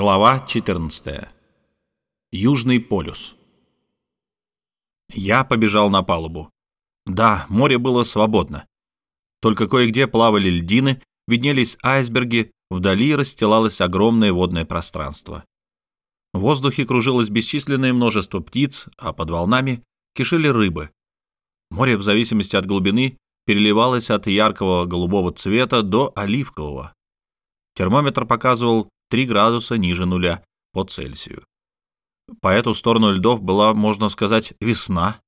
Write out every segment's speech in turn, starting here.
Глава 14. Южный полюс. Я побежал на палубу. Да, море было свободно. Только кое-где плавали льдины, виднелись айсберги, вдали расстилалось огромное водное пространство. В воздухе кружилось бесчисленное множество птиц, а под волнами кишели рыбы. Море, в зависимости от глубины, переливалось от яркого голубого цвета до оливкового. Термометр показывал 3 градуса ниже нуля по Цельсию. По эту сторону льдов была, можно сказать, весна.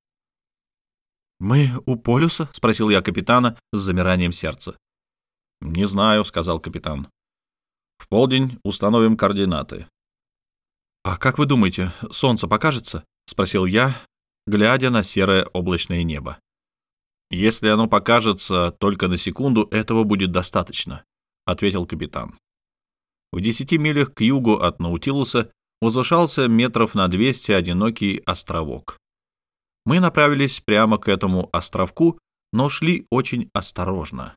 «Мы у полюса?» — спросил я капитана с замиранием сердца. «Не знаю», — сказал капитан. «В полдень установим координаты». «А как вы думаете, солнце покажется?» — спросил я, глядя на серое облачное небо. «Если оно покажется только на секунду, этого будет достаточно», — ответил капитан. В десяти милях к югу от Наутилуса возвышался метров на 200 одинокий островок. Мы направились прямо к этому островку, но шли очень осторожно.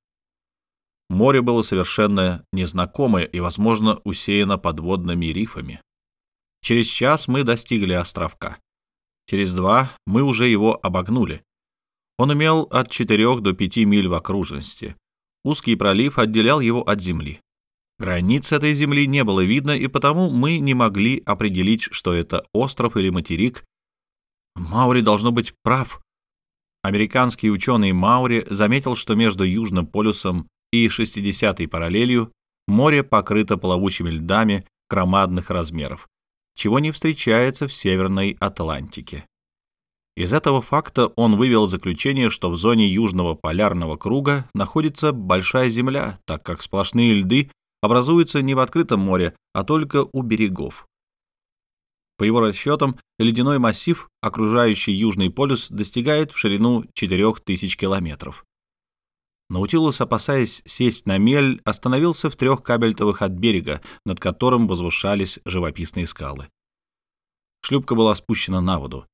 Море было совершенно незнакомое и, возможно, усеяно подводными рифами. Через час мы достигли островка. Через два мы уже его обогнули. Он имел от 4 до 5 миль в окружности. Узкий пролив отделял его от земли. Границ этой земли не было видно, и потому мы не могли определить, что это остров или материк. Маури должно быть прав. Американский ученый Маури заметил, что между Южным полюсом и 60-й параллелью море покрыто плавучими льдами громадных размеров, чего не встречается в Северной Атлантике. Из этого факта он вывел заключение, что в зоне Южного полярного круга находится Большая Земля, так как сплошные льды образуется не в открытом море, а только у берегов. По его расчетам, ледяной массив, окружающий Южный полюс, достигает в ширину 4000 километров. Наутилус, опасаясь сесть на мель, остановился в трех кабельтовых от берега, над которым возвышались живописные скалы. Шлюпка была спущена на воду.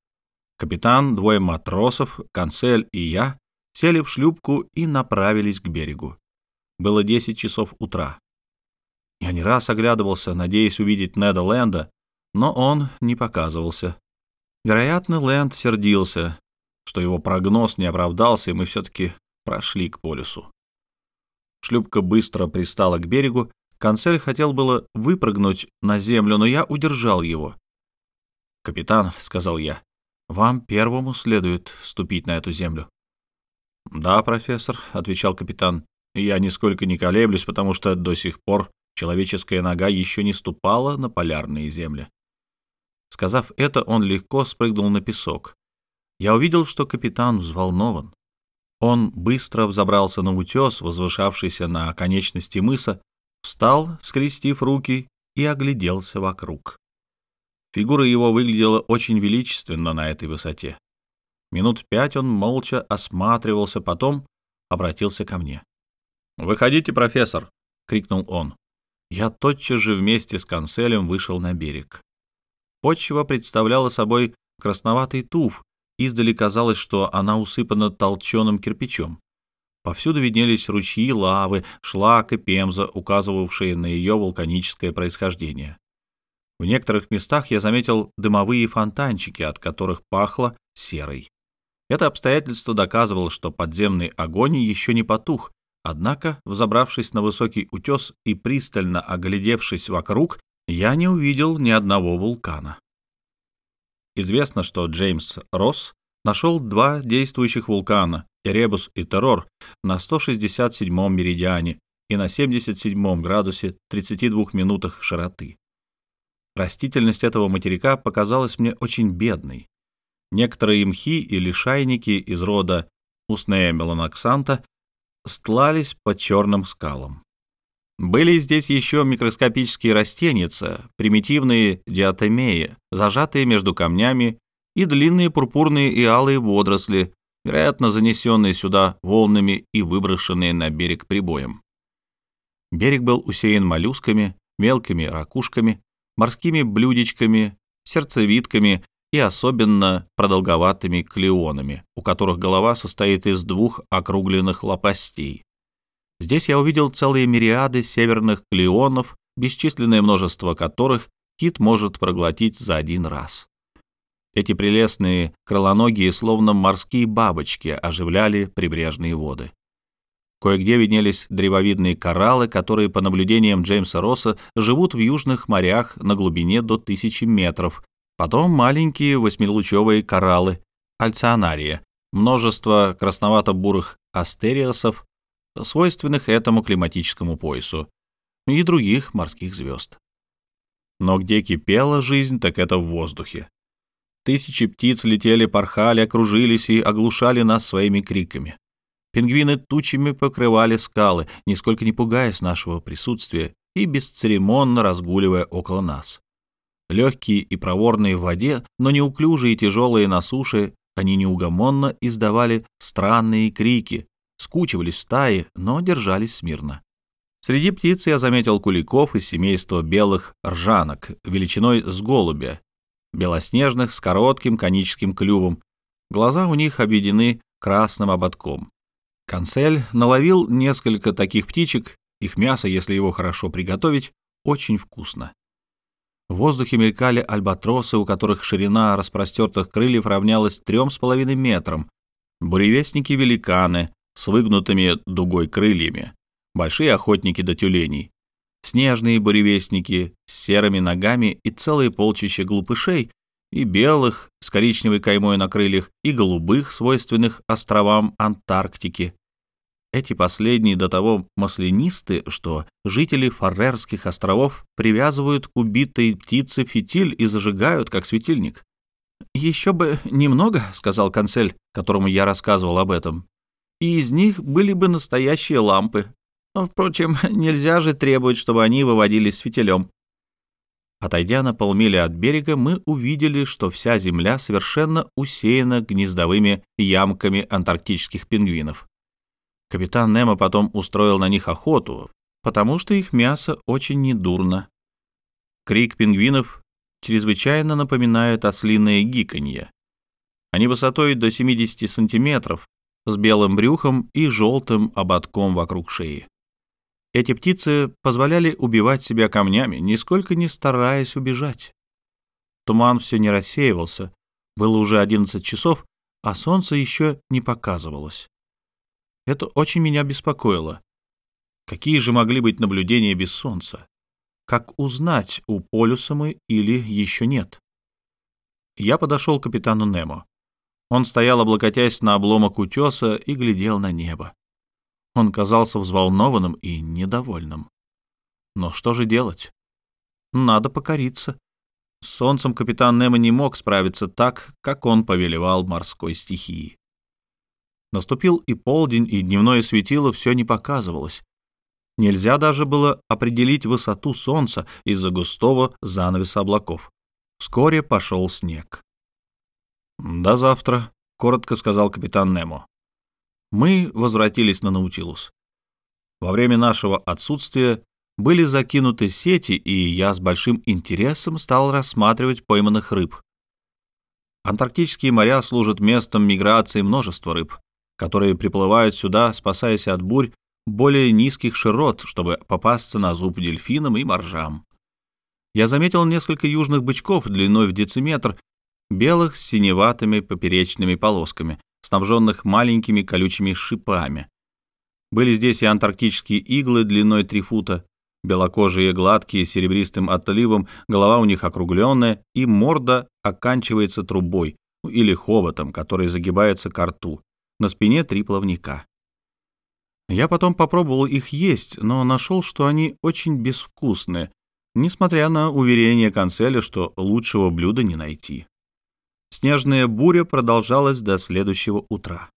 Капитан, двое матросов, консель и я сели в шлюпку и направились к берегу. Было 10 часов утра. Я не раз оглядывался, надеясь увидеть Неда Лэнда, но он не показывался. Вероятно, Лэнд сердился, что его прогноз не оправдался, и мы все-таки прошли к полюсу. Шлюпка быстро пристала к берегу. Консель хотел было выпрыгнуть на землю, но я удержал его. «Капитан», — сказал я, — «вам первому следует ступить на эту землю». «Да, профессор», — отвечал капитан, — «я нисколько не колеблюсь, потому что до сих пор Человеческая нога еще не ступала на полярные земли. Сказав это, он легко спрыгнул на песок. Я увидел, что капитан взволнован. Он быстро взобрался на утес, возвышавшийся на конечности мыса, встал, скрестив руки, и огляделся вокруг. Фигура его выглядела очень величественно на этой высоте. Минут пять он молча осматривался, потом обратился ко мне. «Выходите, профессор!» — крикнул он. Я тотчас же вместе с канцелем вышел на берег. Почва представляла собой красноватый туф, издали казалось, что она усыпана толченым кирпичом. Повсюду виднелись ручьи лавы, шлак и пемза, указывавшие на ее вулканическое происхождение. В некоторых местах я заметил дымовые фонтанчики, от которых пахло серой. Это обстоятельство доказывало, что подземный огонь еще не потух, Однако, взобравшись на высокий утес и пристально оглядевшись вокруг, я не увидел ни одного вулкана. Известно, что Джеймс Росс нашел два действующих вулкана, Эребус и Террор, на 167-м меридиане и на 77 градусе 32 минутах широты. Растительность этого материка показалась мне очень бедной. Некоторые мхи или шайники из рода Уснея меланоксанта стлались по черным скалам. Были здесь еще микроскопические растеница, примитивные диатомеи, зажатые между камнями, и длинные пурпурные и алые водоросли, вероятно, занесенные сюда волнами и выброшенные на берег прибоем. Берег был усеян моллюсками, мелкими ракушками, морскими блюдечками, сердцевидками и особенно продолговатыми клеонами, у которых голова состоит из двух округленных лопастей. Здесь я увидел целые мириады северных клеонов, бесчисленное множество которых кит может проглотить за один раз. Эти прелестные крылоногие, словно морские бабочки, оживляли прибрежные воды. Кое-где виднелись древовидные кораллы, которые, по наблюдениям Джеймса Росса, живут в южных морях на глубине до тысячи метров. Потом маленькие восьмилучевые кораллы, альционария, множество красновато-бурых астериосов, свойственных этому климатическому поясу, и других морских звезд. Но где кипела жизнь, так это в воздухе. Тысячи птиц летели, порхали, окружились и оглушали нас своими криками. Пингвины тучами покрывали скалы, нисколько не пугаясь нашего присутствия и бесцеремонно разгуливая около нас. Легкие и проворные в воде, но неуклюжие и тяжелые на суше, они неугомонно издавали странные крики, скучивались в стаи, но держались смирно. Среди птиц я заметил куликов из семейства белых ржанок, величиной с голубя, белоснежных с коротким коническим клювом. Глаза у них обведены красным ободком. Консель наловил несколько таких птичек, их мясо, если его хорошо приготовить, очень вкусно. В воздухе мелькали альбатросы, у которых ширина распростертых крыльев равнялась трем с половиной метрам, буревестники-великаны с выгнутыми дугой крыльями, большие охотники до тюленей, снежные буревестники с серыми ногами и целые полчища глупышей, и белых с коричневой каймой на крыльях, и голубых, свойственных островам Антарктики. Эти последние до того маслянисты, что жители Фарерских островов привязывают к убитой птице фитиль и зажигают, как светильник. «Еще бы немного», — сказал консель, которому я рассказывал об этом, «и из них были бы настоящие лампы. Впрочем, нельзя же требовать, чтобы они выводились фитилем». Отойдя на полмили от берега, мы увидели, что вся земля совершенно усеяна гнездовыми ямками антарктических пингвинов. Капитан Немо потом устроил на них охоту, потому что их мясо очень недурно. Крик пингвинов чрезвычайно напоминает ослиное гиканье. Они высотой до 70 сантиметров, с белым брюхом и желтым ободком вокруг шеи. Эти птицы позволяли убивать себя камнями, нисколько не стараясь убежать. Туман все не рассеивался, было уже 11 часов, а солнце еще не показывалось. Это очень меня беспокоило. Какие же могли быть наблюдения без солнца? Как узнать, у полюса мы или еще нет? Я подошел к капитану Немо. Он стоял, облокотясь на обломок утеса, и глядел на небо. Он казался взволнованным и недовольным. Но что же делать? Надо покориться. С солнцем капитан Немо не мог справиться так, как он повелевал морской стихии. Наступил и полдень, и дневное светило все не показывалось. Нельзя даже было определить высоту солнца из-за густого занавеса облаков. Вскоре пошел снег. «До завтра», — коротко сказал капитан Немо мы возвратились на Наутилус. Во время нашего отсутствия были закинуты сети, и я с большим интересом стал рассматривать пойманных рыб. Антарктические моря служат местом миграции множества рыб, которые приплывают сюда, спасаясь от бурь более низких широт, чтобы попасться на зуб дельфинам и моржам. Я заметил несколько южных бычков длиной в дециметр, белых с синеватыми поперечными полосками, снабженных маленькими колючими шипами. Были здесь и антарктические иглы длиной 3 фута, белокожие гладкие, серебристым отливом, голова у них округленная, и морда оканчивается трубой или хоботом, который загибается к рту. На спине три плавника. Я потом попробовал их есть, но нашел, что они очень безвкусные, несмотря на уверение канцеля, что лучшего блюда не найти. Снежная буря продолжалась до следующего утра.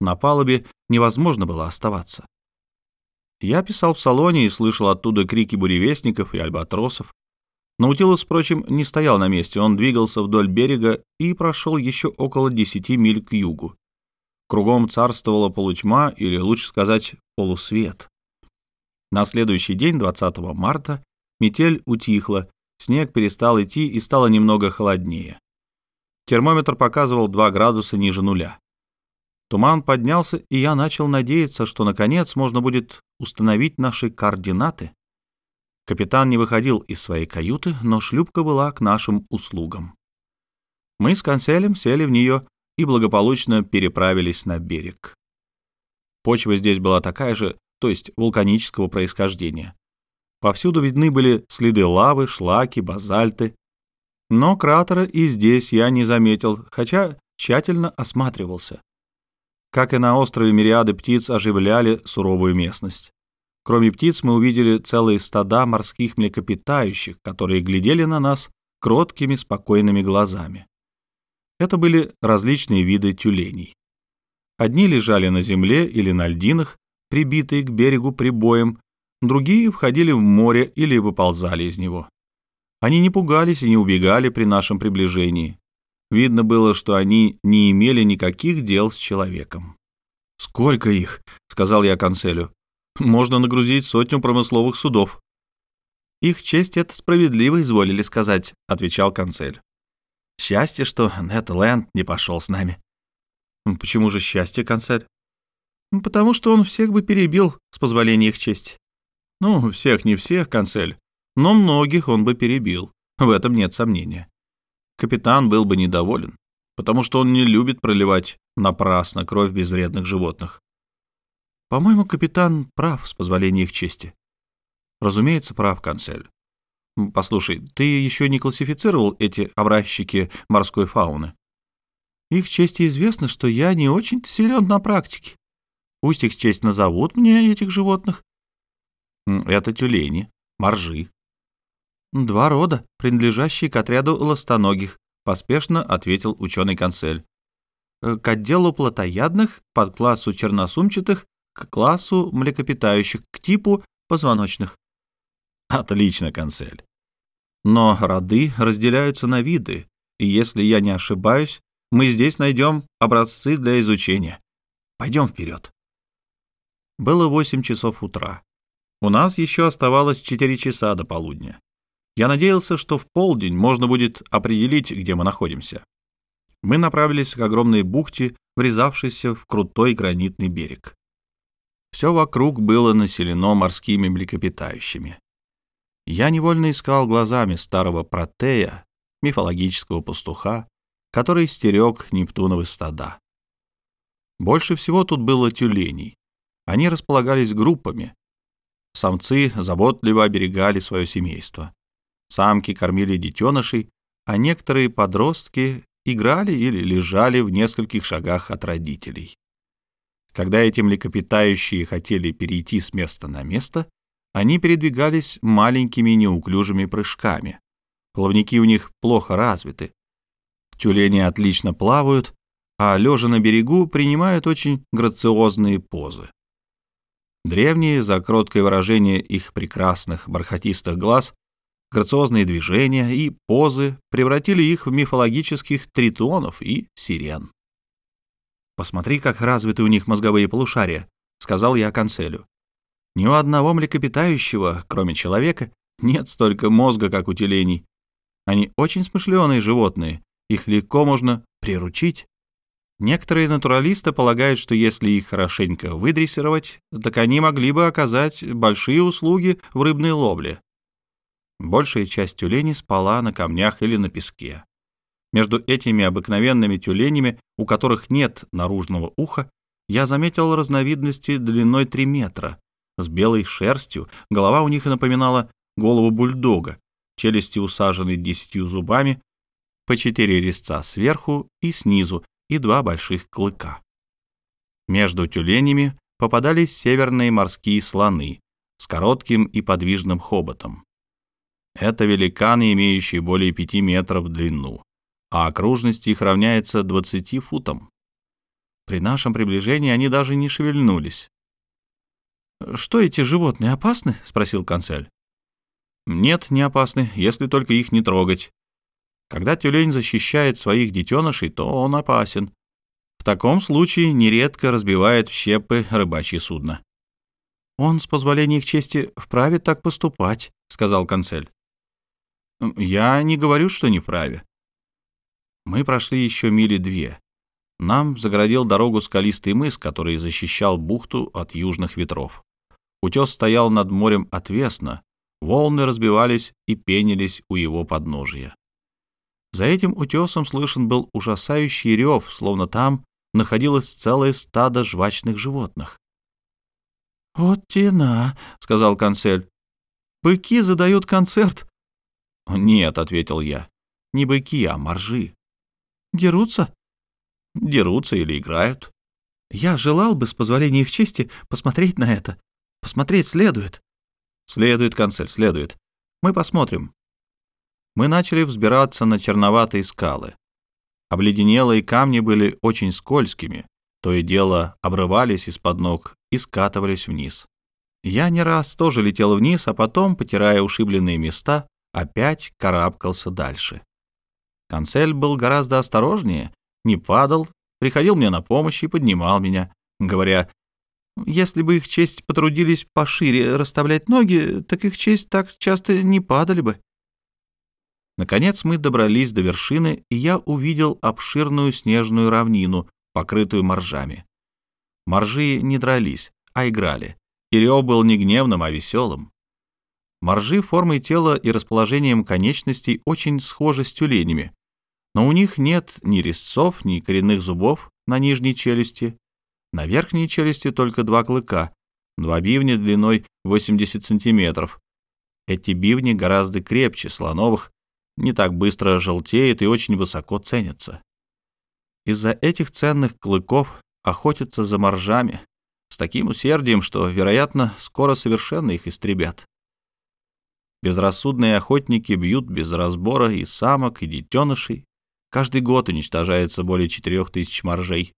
На палубе невозможно было оставаться. Я писал в салоне и слышал оттуда крики буревестников и альбатросов. Наутилус, впрочем, не стоял на месте, он двигался вдоль берега и прошел еще около десяти миль к югу. Кругом царствовала полутьма, или лучше сказать, полусвет. На следующий день, 20 марта, метель утихла, снег перестал идти и стало немного холоднее. Термометр показывал 2 градуса ниже нуля. Туман поднялся, и я начал надеяться, что, наконец, можно будет установить наши координаты. Капитан не выходил из своей каюты, но шлюпка была к нашим услугам. Мы с канцелем сели в нее и благополучно переправились на берег. Почва здесь была такая же, то есть вулканического происхождения. Повсюду видны были следы лавы, шлаки, базальты. Но кратера и здесь я не заметил, хотя тщательно осматривался. Как и на острове, мириады птиц оживляли суровую местность. Кроме птиц мы увидели целые стада морских млекопитающих, которые глядели на нас кроткими, спокойными глазами. Это были различные виды тюленей. Одни лежали на земле или на льдинах, прибитые к берегу прибоем, другие входили в море или выползали из него. Они не пугались и не убегали при нашем приближении. Видно было, что они не имели никаких дел с человеком. «Сколько их?» — сказал я канцелю. «Можно нагрузить сотню промысловых судов». «Их честь это справедливо изволили сказать», — отвечал канцель. «Счастье, что Нед Лэнд не пошел с нами». «Почему же счастье, канцель?» «Потому что он всех бы перебил, с позволения их чести». «Ну, всех не всех, канцель, но многих он бы перебил, в этом нет сомнения» капитан был бы недоволен, потому что он не любит проливать напрасно кровь безвредных животных. По-моему, капитан прав, с позволения их чести. Разумеется, прав, канцель. Послушай, ты еще не классифицировал эти образчики морской фауны? Их чести известно, что я не очень силен на практике. Пусть их честь назовут мне этих животных. Это тюлени, моржи, «Два рода, принадлежащие к отряду ластоногих», — поспешно ответил ученый канцель. «Э, «К отделу плотоядных, под классу черносумчатых, к классу млекопитающих, к типу позвоночных». «Отлично, канцель. Но роды разделяются на виды, и если я не ошибаюсь, мы здесь найдем образцы для изучения. Пойдем вперед». Было восемь часов утра. У нас еще оставалось четыре часа до полудня. Я надеялся, что в полдень можно будет определить, где мы находимся. Мы направились к огромной бухте, врезавшейся в крутой гранитный берег. Все вокруг было населено морскими млекопитающими. Я невольно искал глазами старого протея, мифологического пастуха, который стерег Нептуновы стада. Больше всего тут было тюленей. Они располагались группами. Самцы заботливо оберегали свое семейство. Самки кормили детенышей, а некоторые подростки играли или лежали в нескольких шагах от родителей. Когда эти млекопитающие хотели перейти с места на место, они передвигались маленькими неуклюжими прыжками. Плавники у них плохо развиты. Тюлени отлично плавают, а лежа на берегу принимают очень грациозные позы. Древние, за кроткое выражение их прекрасных бархатистых глаз, Грациозные движения и позы превратили их в мифологических тритонов и сирен. «Посмотри, как развиты у них мозговые полушария», — сказал я канцелю. «Ни у одного млекопитающего, кроме человека, нет столько мозга, как у тюленей. Они очень смышленые животные, их легко можно приручить. Некоторые натуралисты полагают, что если их хорошенько выдрессировать, так они могли бы оказать большие услуги в рыбной ловле. Большая часть тюленей спала на камнях или на песке. Между этими обыкновенными тюленями, у которых нет наружного уха, я заметил разновидности длиной 3 метра, с белой шерстью, голова у них напоминала голову бульдога, челюсти усажены десятью зубами, по четыре резца сверху и снизу и два больших клыка. Между тюленями попадались северные морские слоны с коротким и подвижным хоботом. Это великаны, имеющие более пяти метров в длину, а окружность их равняется 20 футам. При нашем приближении они даже не шевельнулись. «Что эти животные опасны?» — спросил канцель. «Нет, не опасны, если только их не трогать. Когда тюлень защищает своих детенышей, то он опасен. В таком случае нередко разбивает в щепы рыбачье судно». «Он, с позволения их чести, вправе так поступать», — сказал канцель. Я не говорю, что не вправе. Мы прошли еще мили две. Нам загородил дорогу скалистый мыс, который защищал бухту от южных ветров. Утес стоял над морем отвесно, Волны разбивались и пенились у его подножия. За этим утесом слышен был ужасающий рев, словно там находилось целое стадо жвачных животных. «Вот тена», — сказал консель. «Быки задают концерт». «Нет», — ответил я, — «не быки, а моржи». «Дерутся?» «Дерутся или играют». «Я желал бы, с позволения их чести, посмотреть на это. Посмотреть следует». «Следует, консель, следует. Мы посмотрим». Мы начали взбираться на черноватые скалы. Обледенелые камни были очень скользкими, то и дело обрывались из-под ног и скатывались вниз. Я не раз тоже летел вниз, а потом, потирая ушибленные места, опять карабкался дальше. Консель был гораздо осторожнее, не падал, приходил мне на помощь и поднимал меня, говоря, «Если бы их честь потрудились пошире расставлять ноги, так их честь так часто не падали бы». Наконец мы добрались до вершины, и я увидел обширную снежную равнину, покрытую моржами. Моржи не дрались, а играли. И был не гневным, а веселым. Моржи формой тела и расположением конечностей очень схожи с тюленями, но у них нет ни резцов, ни коренных зубов на нижней челюсти. На верхней челюсти только два клыка, два бивня длиной 80 сантиметров. Эти бивни гораздо крепче слоновых, не так быстро желтеют и очень высоко ценятся. Из-за этих ценных клыков охотятся за моржами с таким усердием, что, вероятно, скоро совершенно их истребят. Безрассудные охотники бьют без разбора и самок, и детенышей. Каждый год уничтожается более четырех тысяч моржей.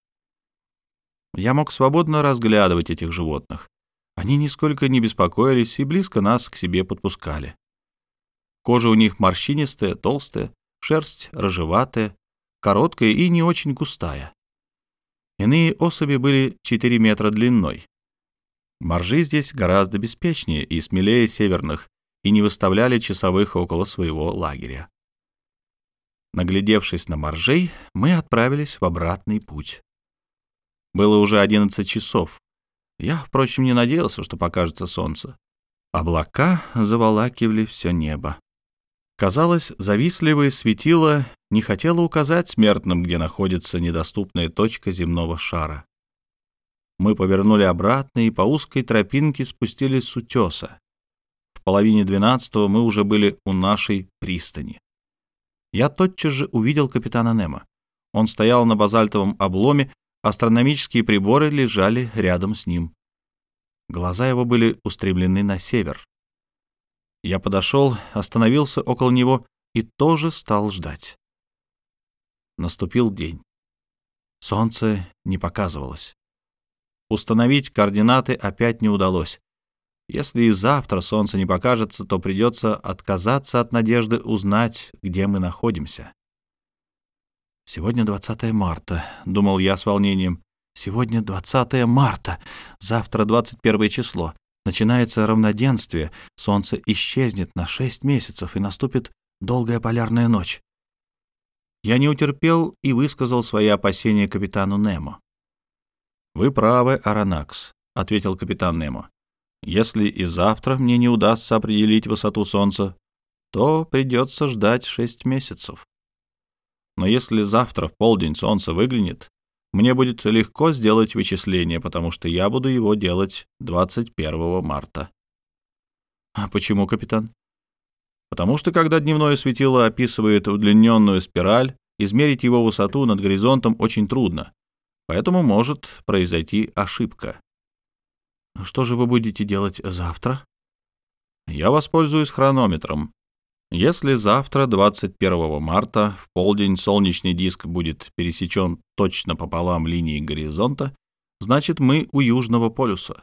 Я мог свободно разглядывать этих животных. Они нисколько не беспокоились и близко нас к себе подпускали. Кожа у них морщинистая, толстая, шерсть рыжеватая, короткая и не очень густая. Иные особи были 4 метра длиной. Моржи здесь гораздо беспечнее и смелее северных и не выставляли часовых около своего лагеря. Наглядевшись на моржей, мы отправились в обратный путь. Было уже 11 часов. Я, впрочем, не надеялся, что покажется солнце. Облака заволакивали все небо. Казалось, завистливое светило не хотело указать смертным, где находится недоступная точка земного шара. Мы повернули обратно и по узкой тропинке спустились с утеса. В половине двенадцатого мы уже были у нашей пристани. Я тотчас же увидел капитана Немо. Он стоял на базальтовом обломе, астрономические приборы лежали рядом с ним. Глаза его были устремлены на север. Я подошел, остановился около него и тоже стал ждать. Наступил день. Солнце не показывалось. Установить координаты опять не удалось. Если и завтра солнце не покажется, то придется отказаться от надежды узнать, где мы находимся. «Сегодня 20 марта», — думал я с волнением. «Сегодня 20 марта, завтра 21 число. Начинается равноденствие, солнце исчезнет на шесть месяцев, и наступит долгая полярная ночь. Я не утерпел и высказал свои опасения капитану Немо. «Вы правы, Аронакс», — ответил капитан Немо. «Если и завтра мне не удастся определить высоту Солнца, то придется ждать шесть месяцев. Но если завтра в полдень Солнце выглянет, мне будет легко сделать вычисление, потому что я буду его делать 21 марта. А почему, капитан? Потому что когда дневное светило описывает удлиненную спираль, измерить его высоту над горизонтом очень трудно, поэтому может произойти ошибка. Что же вы будете делать завтра? Я воспользуюсь хронометром. Если завтра, 21 марта, в полдень солнечный диск будет пересечен точно пополам линии горизонта, значит, мы у Южного полюса.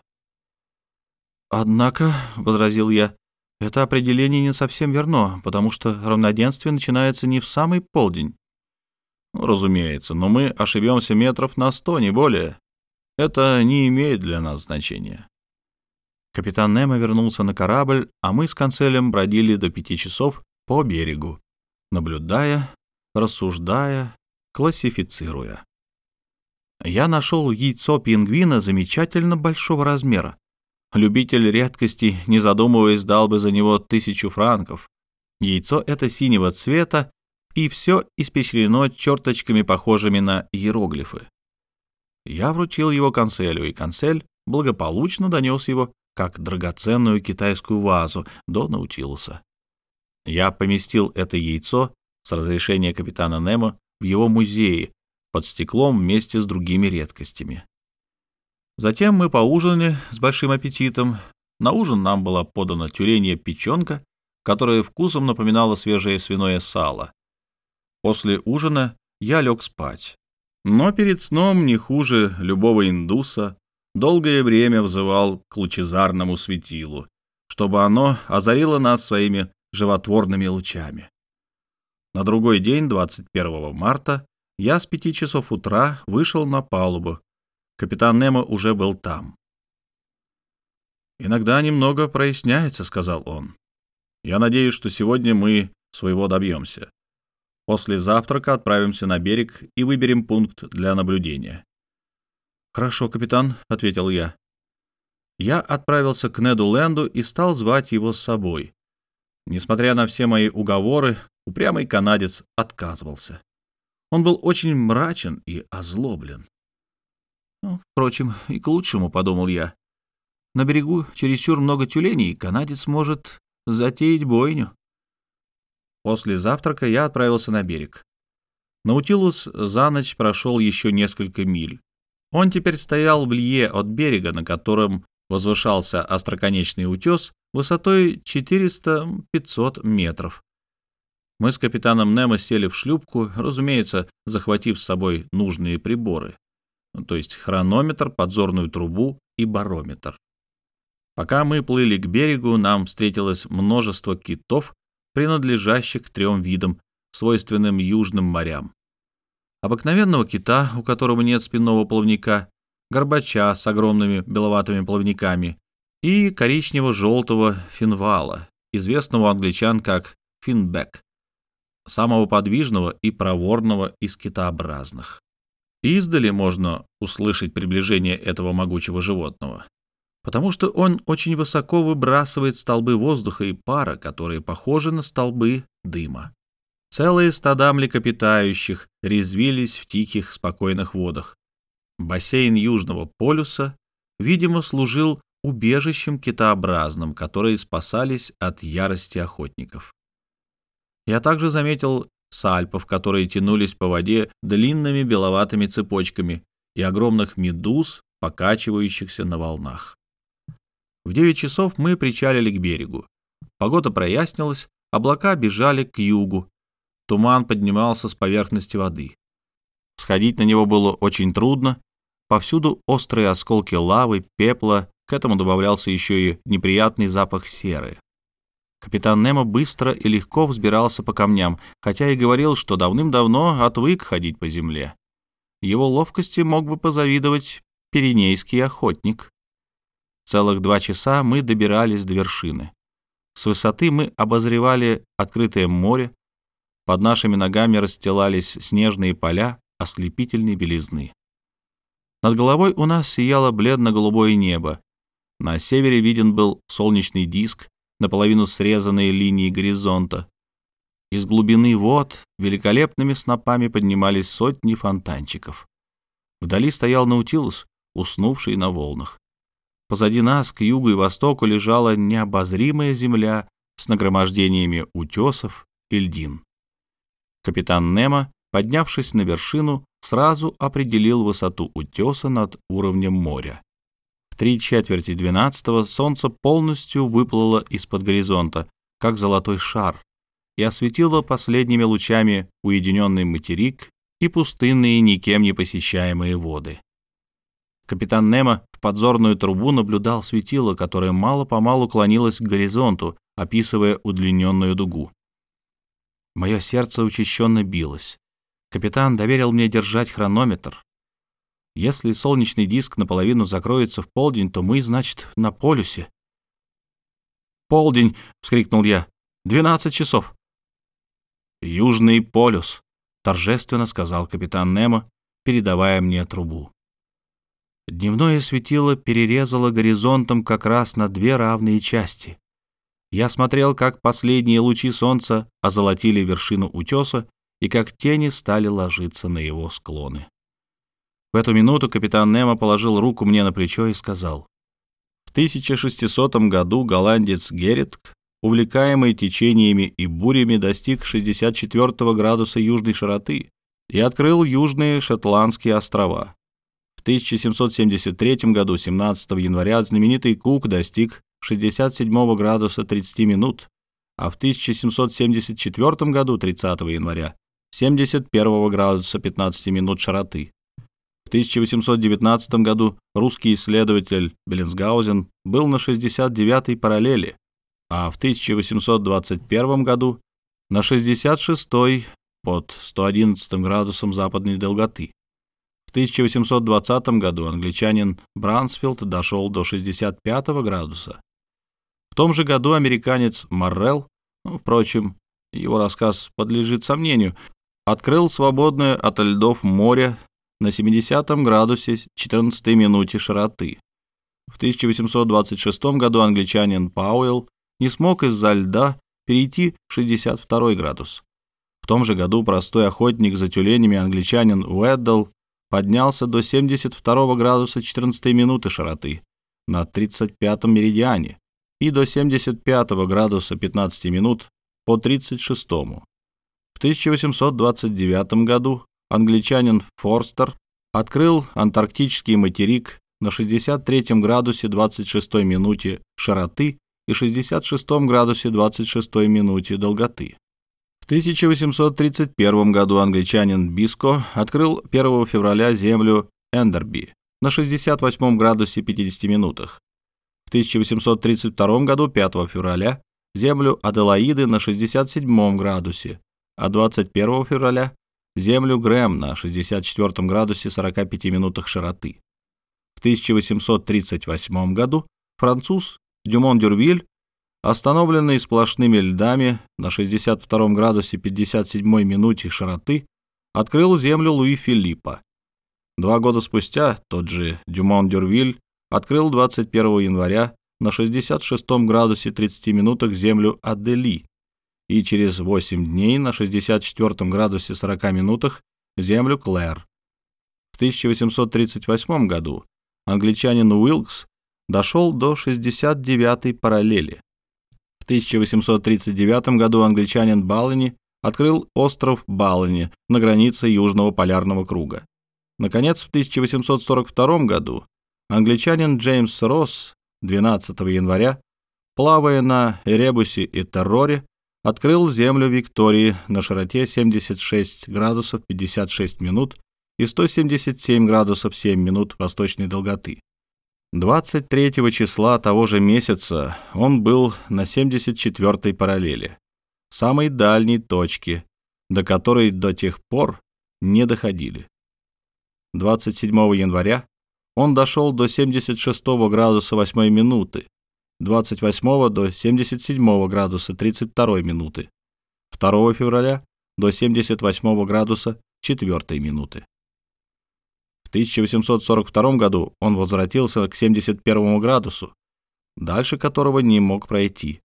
«Однако», — возразил я, — «это определение не совсем верно, потому что равноденствие начинается не в самый полдень». Ну, «Разумеется, но мы ошибемся метров на сто, не более. Это не имеет для нас значения. Капитан Немо вернулся на корабль, а мы с канцелем бродили до пяти часов по берегу, наблюдая, рассуждая, классифицируя. Я нашел яйцо пингвина замечательно большого размера. Любитель редкостей, не задумываясь, дал бы за него тысячу франков. Яйцо это синего цвета, и все испещрено черточками, похожими на иероглифы. Я вручил его канцелю, и канцель благополучно донес его, как драгоценную китайскую вазу, до Наутилуса. Я поместил это яйцо с разрешения капитана Немо в его музее под стеклом вместе с другими редкостями. Затем мы поужинали с большим аппетитом. На ужин нам была подана тюленья печенка, которая вкусом напоминала свежее свиное сало. После ужина я лег спать. Но перед сном, не хуже любого индуса, долгое время взывал к лучезарному светилу, чтобы оно озарило нас своими животворными лучами. На другой день, 21 марта, я с пяти часов утра вышел на палубу, Капитан Немо уже был там. «Иногда немного проясняется», — сказал он. «Я надеюсь, что сегодня мы своего добьемся. После завтрака отправимся на берег и выберем пункт для наблюдения». «Хорошо, капитан», — ответил я. Я отправился к Неду Ленду и стал звать его с собой. Несмотря на все мои уговоры, упрямый канадец отказывался. Он был очень мрачен и озлоблен. Ну, впрочем, и к лучшему, подумал я. На берегу чересчур много тюленей, и канадец может затеять бойню. После завтрака я отправился на берег. Наутилус за ночь прошел еще несколько миль. Он теперь стоял в лье от берега, на котором возвышался остроконечный утес высотой 400-500 метров. Мы с капитаном Немо сели в шлюпку, разумеется, захватив с собой нужные приборы то есть хронометр, подзорную трубу и барометр. Пока мы плыли к берегу, нам встретилось множество китов, принадлежащих трем видам, свойственным южным морям. Обыкновенного кита, у которого нет спинного плавника, горбача с огромными беловатыми плавниками и коричнево-желтого финвала, известного англичан как финбек, самого подвижного и проворного из китообразных. Издали можно услышать приближение этого могучего животного, потому что он очень высоко выбрасывает столбы воздуха и пара, которые похожи на столбы дыма. Целые стада млекопитающих резвились в тихих, спокойных водах. Бассейн Южного полюса, видимо, служил убежищем китообразным, которые спасались от ярости охотников. Я также заметил сальпов, которые тянулись по воде длинными беловатыми цепочками, и огромных медуз, покачивающихся на волнах. В девять часов мы причалили к берегу. Погода прояснилась, облака бежали к югу. Туман поднимался с поверхности воды. Сходить на него было очень трудно. Повсюду острые осколки лавы, пепла, к этому добавлялся еще и неприятный запах серы. Капитан Немо быстро и легко взбирался по камням, хотя и говорил, что давным-давно отвык ходить по земле. Его ловкости мог бы позавидовать пиренейский охотник. Целых два часа мы добирались до вершины. С высоты мы обозревали открытое море, под нашими ногами расстилались снежные поля ослепительной белизны. Над головой у нас сияло бледно-голубое небо. На севере виден был солнечный диск, наполовину срезанные линии горизонта. Из глубины вод великолепными снопами поднимались сотни фонтанчиков. Вдали стоял Наутилус, уснувший на волнах. Позади нас, к югу и востоку, лежала необозримая земля с нагромождениями утесов и льдин. Капитан Немо, поднявшись на вершину, сразу определил высоту утеса над уровнем моря три четверти двенадцатого солнце полностью выплыло из-под горизонта, как золотой шар, и осветило последними лучами уединенный материк и пустынные, никем не посещаемые воды. Капитан Немо в подзорную трубу наблюдал светило, которое мало-помалу клонилось к горизонту, описывая удлиненную дугу. Мое сердце учащенно билось. Капитан доверил мне держать хронометр, если солнечный диск наполовину закроется в полдень, то мы, значит, на полюсе. «Полдень!» — вскрикнул я. «Двенадцать часов!» «Южный полюс!» — торжественно сказал капитан Немо, передавая мне трубу. Дневное светило перерезало горизонтом как раз на две равные части. Я смотрел, как последние лучи солнца озолотили вершину утеса и как тени стали ложиться на его склоны. В эту минуту капитан Немо положил руку мне на плечо и сказал, «В 1600 году голландец Герритк, увлекаемый течениями и бурями, достиг 64 градуса южной широты и открыл южные Шотландские острова. В 1773 году, 17 января, знаменитый Кук достиг 67 градуса 30 минут, а в 1774 году, 30 января, 71 градуса 15 минут широты. В 1819 году русский исследователь Беллинсгаузен был на 69-й параллели, а в 1821 году на 66-й под 111 градусом западной долготы. В 1820 году англичанин Брансфилд дошел до 65 градуса, том же году американец Моррелл, ну, впрочем, его рассказ подлежит сомнению, открыл свободное от льдов море на 70 градусе 14 минуте широты. В 1826 году англичанин Пауэлл не смог из-за льда перейти 62 градус. В том же году простой охотник за тюленями англичанин Уэддл поднялся до 72 градуса 14 минуты широты на 35-м меридиане и до 75 градуса 15 минут по 36. -му. В 1829 году англичанин Форстер открыл антарктический материк на 63 градусе 26 минуте широты и 66 градусе 26 минуте долготы. В 1831 году англичанин Биско открыл 1 февраля землю Эндерби на 68 градусе 50 минутах, в 1832 году 5 февраля землю Аделаиды на 67 градусе, а 21 февраля землю Грэм на 64 градусе 45 минутах широты. В 1838 году француз Дюмон Дюрвиль, остановленный сплошными льдами на 62 градусе 57 минуте широты, открыл землю Луи Филиппа. Два года спустя тот же Дюмон Дюрвиль открыл 21 января на 66 градусе 30 минутах землю Адели и через 8 дней на 64 градусе 40 минутах землю Клэр. В 1838 году англичанин Уилкс дошел до 69-й параллели. В 1839 году англичанин Баллани открыл остров Баллани на границе Южного полярного круга. Наконец, в 1842 году англичанин Джеймс Росс 12 января, плавая на Эребусе и Терроре, открыл землю Виктории на широте 76 градусов 56 минут и 177 градусов 7 минут восточной долготы. 23 числа того же месяца он был на 74-й параллели, самой дальней точке, до которой до тех пор не доходили. 27 января он дошел до 76 градуса 8 минуты, 28 до 77 градуса 32 минуты, 2 февраля до 78 градуса 4 минуты. В 1842 году он возвратился к 71 градусу, дальше которого не мог пройти.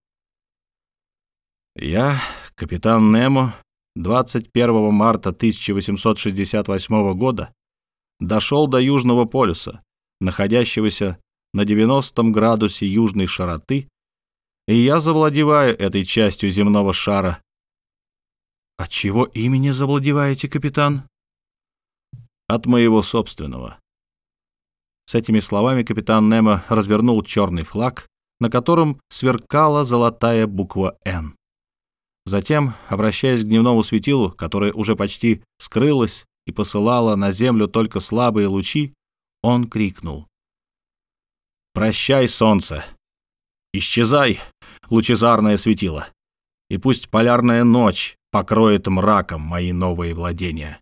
Я, капитан Немо, 21 марта 1868 года дошел до Южного полюса, находящегося на 90 градусе южной широты, и я завладеваю этой частью земного шара. От чего имени завладеваете, капитан? От моего собственного. С этими словами капитан Немо развернул черный флаг, на котором сверкала золотая буква «Н». Затем, обращаясь к дневному светилу, которое уже почти скрылось и посылала на землю только слабые лучи, он крикнул. «Прощай, солнце! Исчезай, лучезарное светило, и пусть полярная ночь покроет мраком мои новые владения».